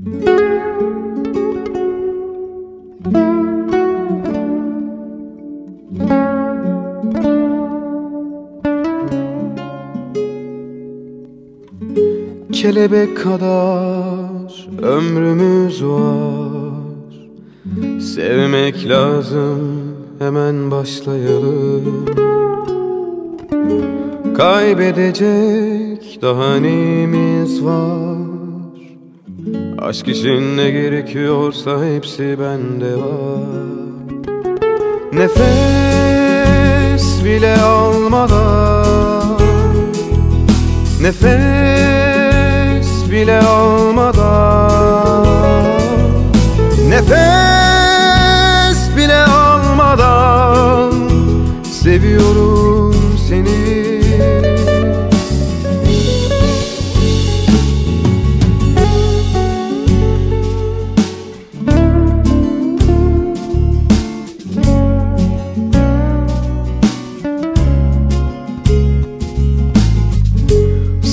Kelebek kadar ömrümüz var. Sevmek lazım hemen başlayalım. Kaybedecek daha neyimiz var Aşk için ne gerekiyorsa hepsi bende var. Nefes bile almadan Nefes bile almadan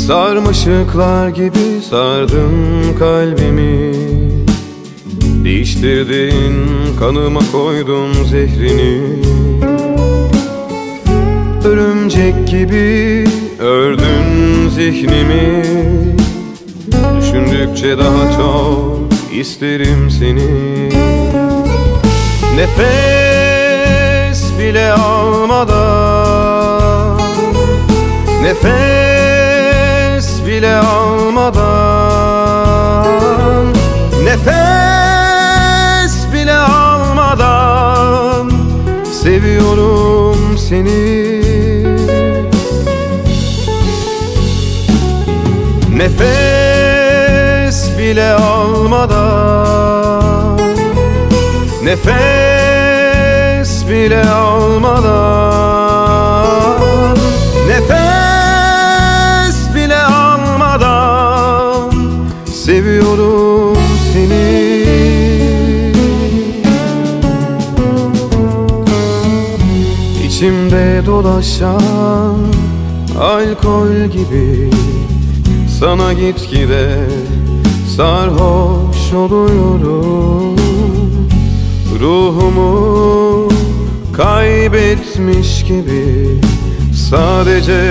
Sarmaşıklar gibi sardın kalbimi. Değiştirdin kanıma koydun zehrini. Örümcek gibi ördün zihnimi. Düşündükçe daha çok isterim seni. Nefes bile almadan Nefes seni. Nefes bile almadan Nefes bile almadan Nefes bile almadan Seviyorum seni İçimde dolaşan alkol gibi. Sana gitgide sarhoş oluyorum. Ruhumu kaybetmiş gibi. Sadece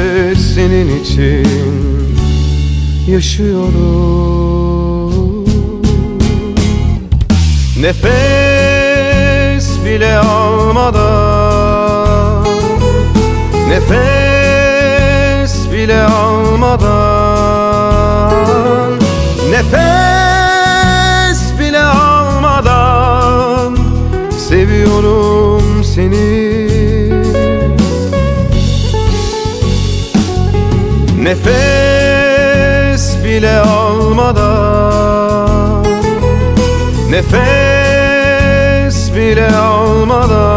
senin için yaşıyorum. Nefes bile almadan Nefes bile almadan Nefes bile almadan Seviyorum seni. Nefes bile almadan Nefes bile almadan